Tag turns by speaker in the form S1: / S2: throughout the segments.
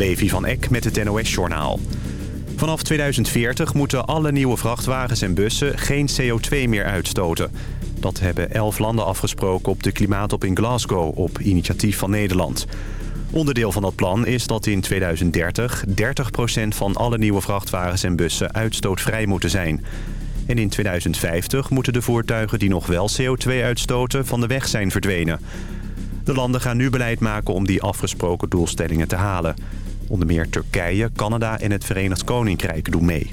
S1: Levi van Eck met het NOS-journaal. Vanaf 2040 moeten alle nieuwe vrachtwagens en bussen geen CO2 meer uitstoten. Dat hebben elf landen afgesproken op de klimaatop in Glasgow op initiatief van Nederland. Onderdeel van dat plan is dat in 2030 30% van alle nieuwe vrachtwagens en bussen uitstootvrij moeten zijn. En in 2050 moeten de voertuigen die nog wel CO2 uitstoten van de weg zijn verdwenen. De landen gaan nu beleid maken om die afgesproken doelstellingen te halen. Onder meer Turkije, Canada en het Verenigd Koninkrijk doen mee.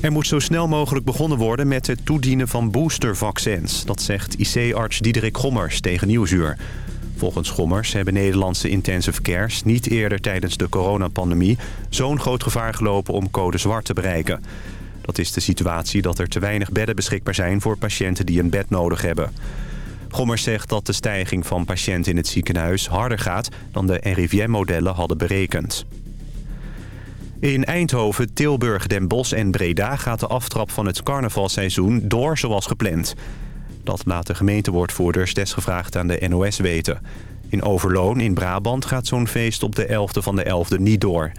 S1: Er moet zo snel mogelijk begonnen worden met het toedienen van boostervaccins. Dat zegt IC-arts Diederik Gommers tegen Nieuwsuur. Volgens Gommers hebben Nederlandse intensive cares niet eerder tijdens de coronapandemie... zo'n groot gevaar gelopen om code zwart te bereiken. Dat is de situatie dat er te weinig bedden beschikbaar zijn voor patiënten die een bed nodig hebben. Gommers zegt dat de stijging van patiënten in het ziekenhuis harder gaat dan de RIVM-modellen hadden berekend. In Eindhoven, Tilburg, Den Bosch en Breda gaat de aftrap van het carnavalseizoen door zoals gepland. Dat laten gemeentewoordvoerders desgevraagd aan de NOS weten. In Overloon in Brabant gaat zo'n feest op de 11e van de 11e niet door.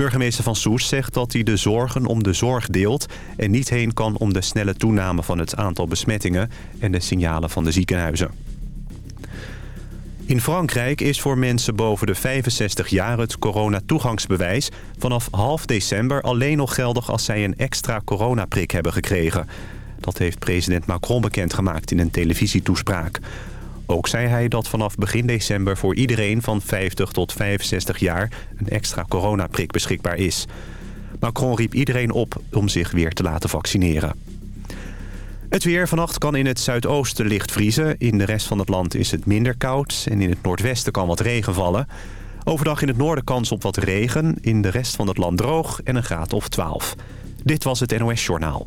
S1: Burgemeester Van Soes zegt dat hij de zorgen om de zorg deelt... en niet heen kan om de snelle toename van het aantal besmettingen... en de signalen van de ziekenhuizen. In Frankrijk is voor mensen boven de 65 jaar het coronatoegangsbewijs... vanaf half december alleen nog geldig als zij een extra coronaprik hebben gekregen. Dat heeft president Macron bekendgemaakt in een televisietoespraak. Ook zei hij dat vanaf begin december voor iedereen van 50 tot 65 jaar... een extra coronaprik beschikbaar is. Macron riep iedereen op om zich weer te laten vaccineren. Het weer vannacht kan in het zuidoosten licht vriezen. In de rest van het land is het minder koud en in het noordwesten kan wat regen vallen. Overdag in het noorden kans op wat regen, in de rest van het land droog en een graad of 12. Dit was het NOS Journaal.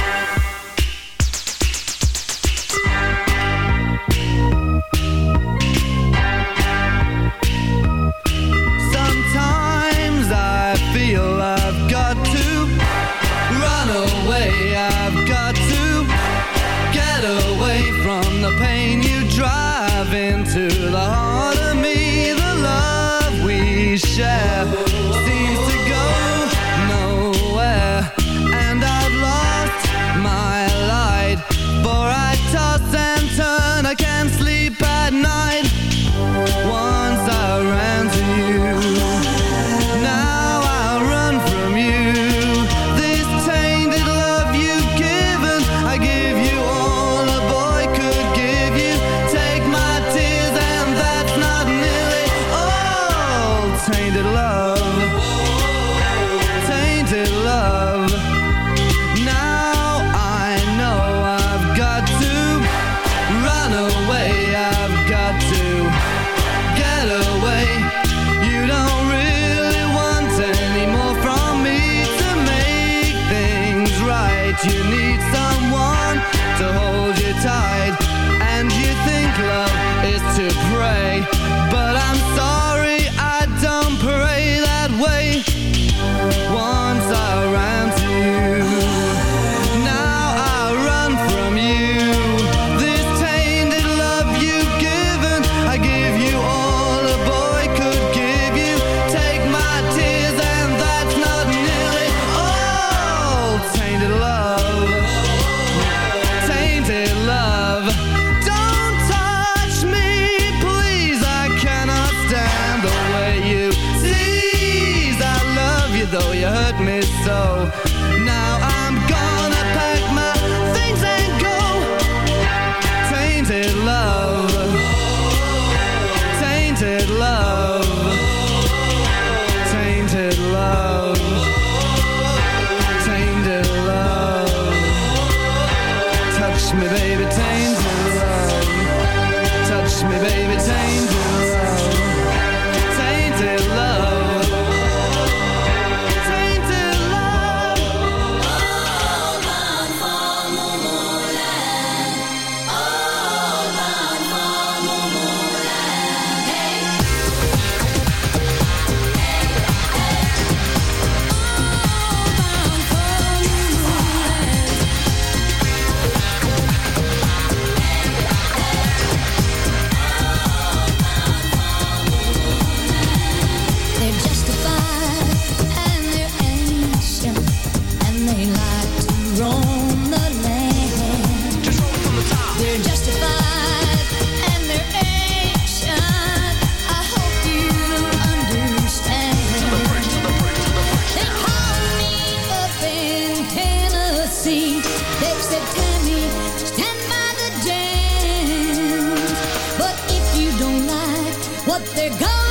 S2: What they're going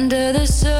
S3: under the surface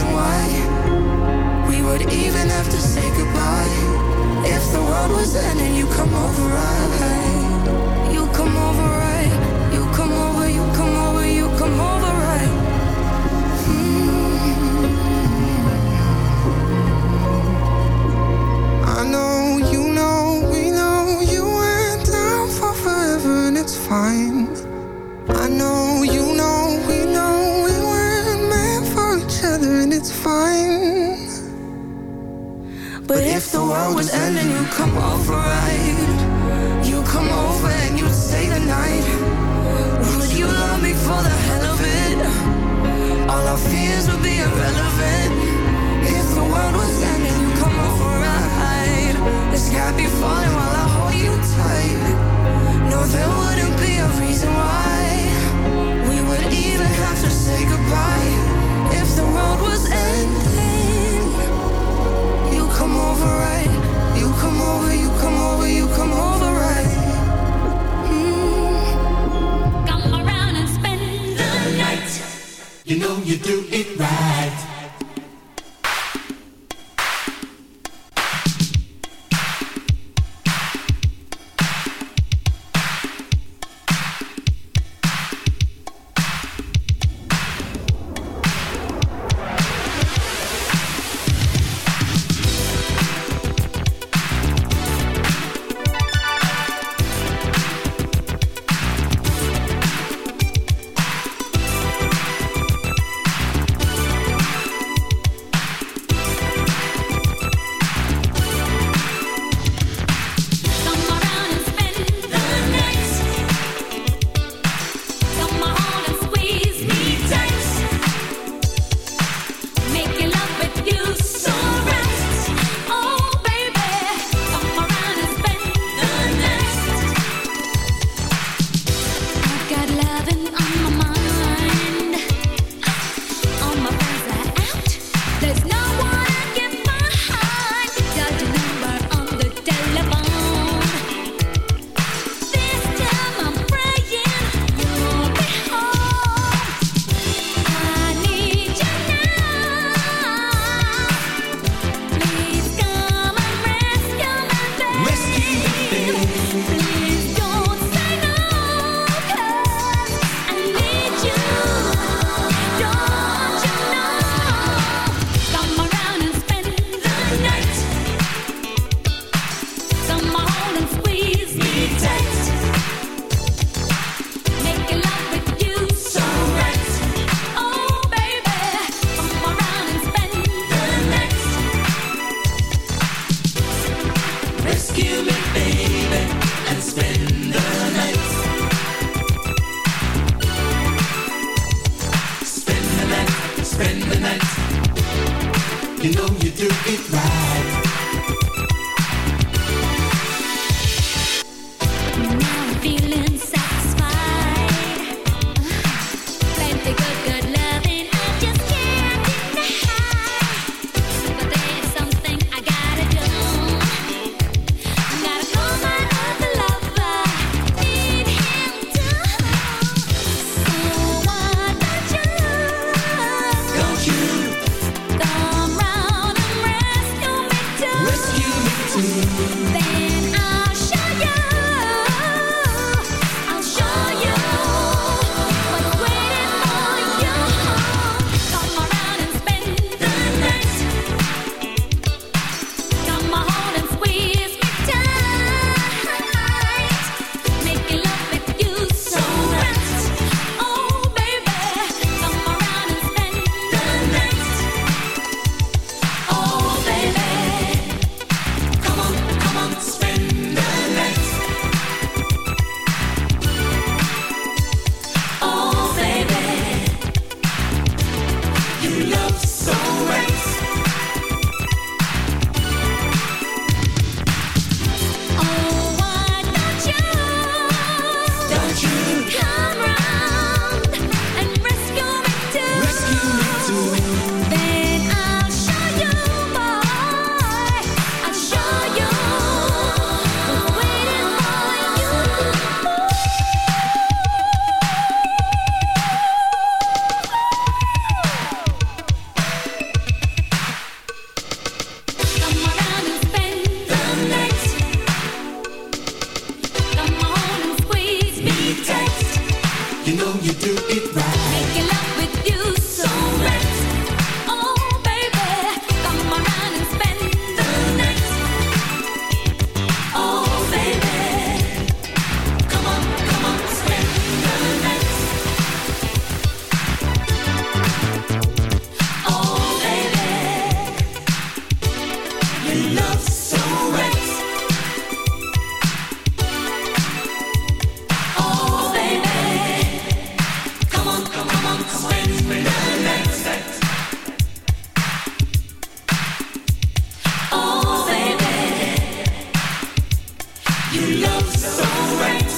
S3: reason why we would even have to say goodbye. If the world was ending, you come over right. You come over right. You come over, you come over, you come over.
S4: you
S3: love
S2: so
S5: great.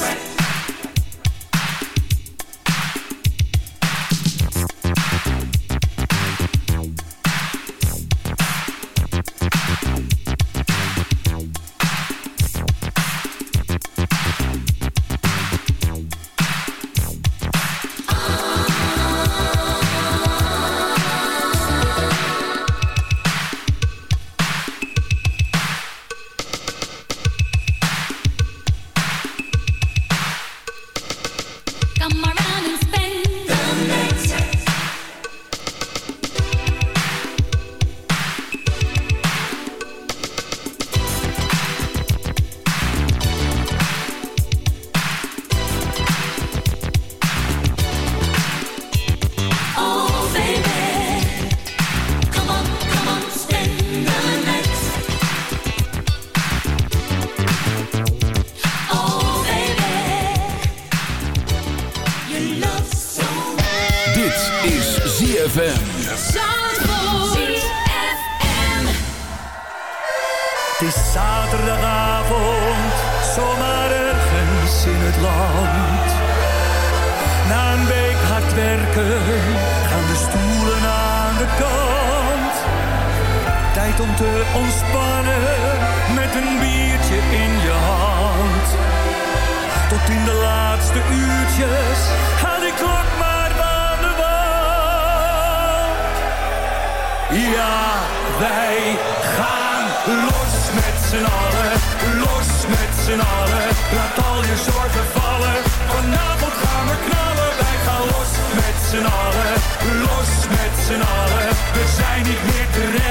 S5: niet meer.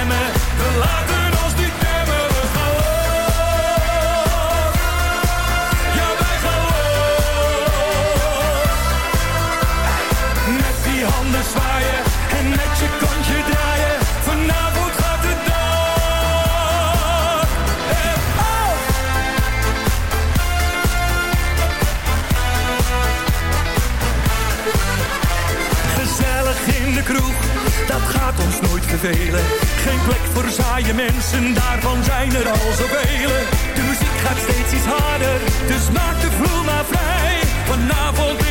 S5: mensen, daarvan zijn er al zoveel. De muziek gaat steeds iets harder, dus maak de vloer maar vrij. Vanavond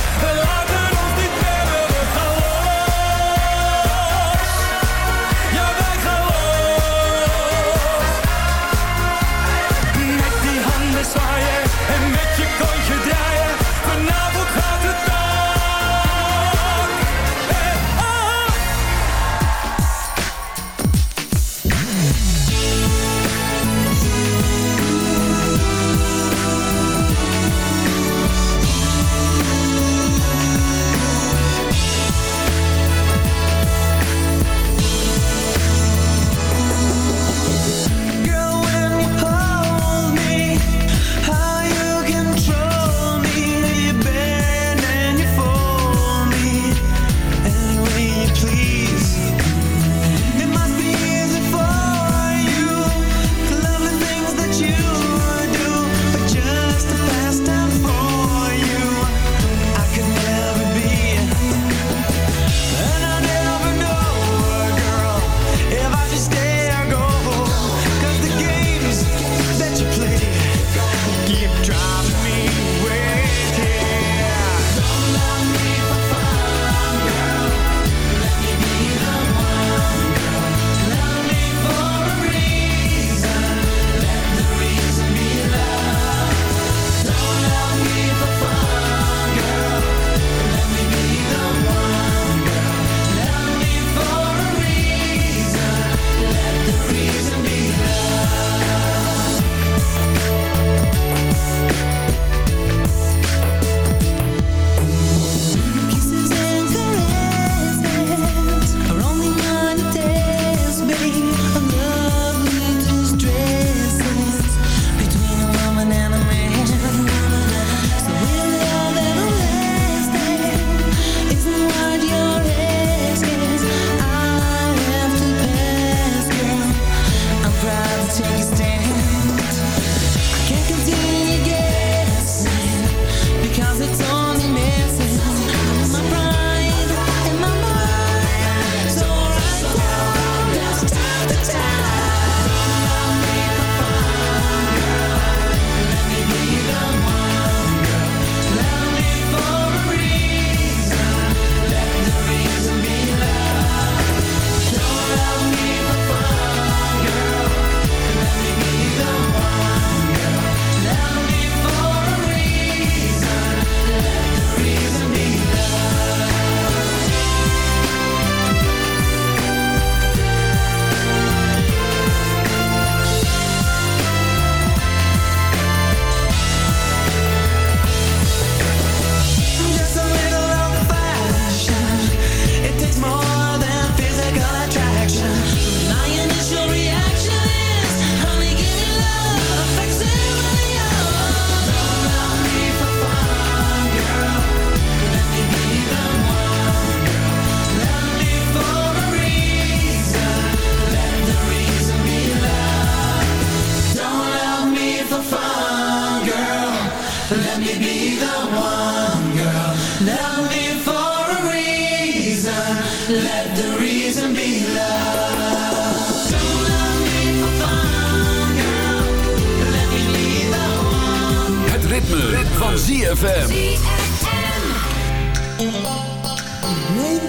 S6: Baby,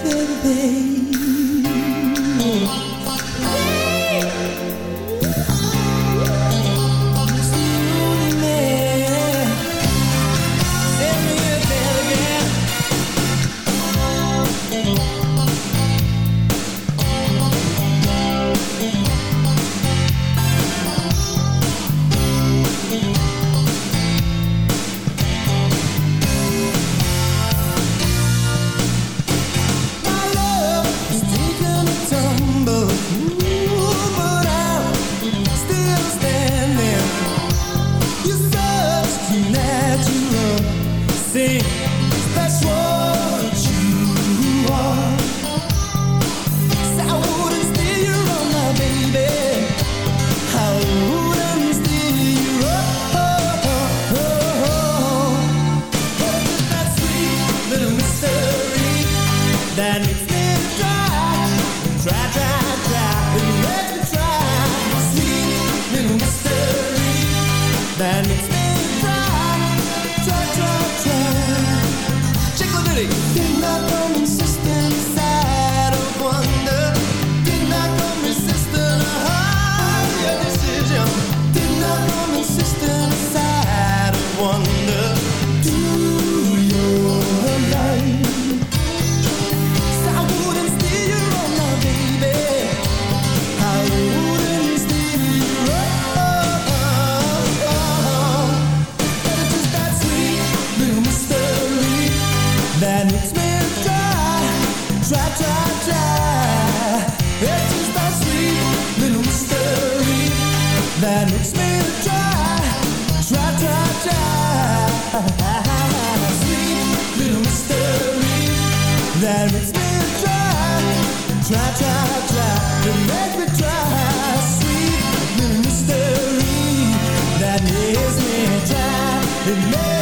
S6: baby, baby. that makes me try, try, try, try. Sweet little mystery that makes me try, try, try, try. It makes me try. Sweet little mystery that makes me try.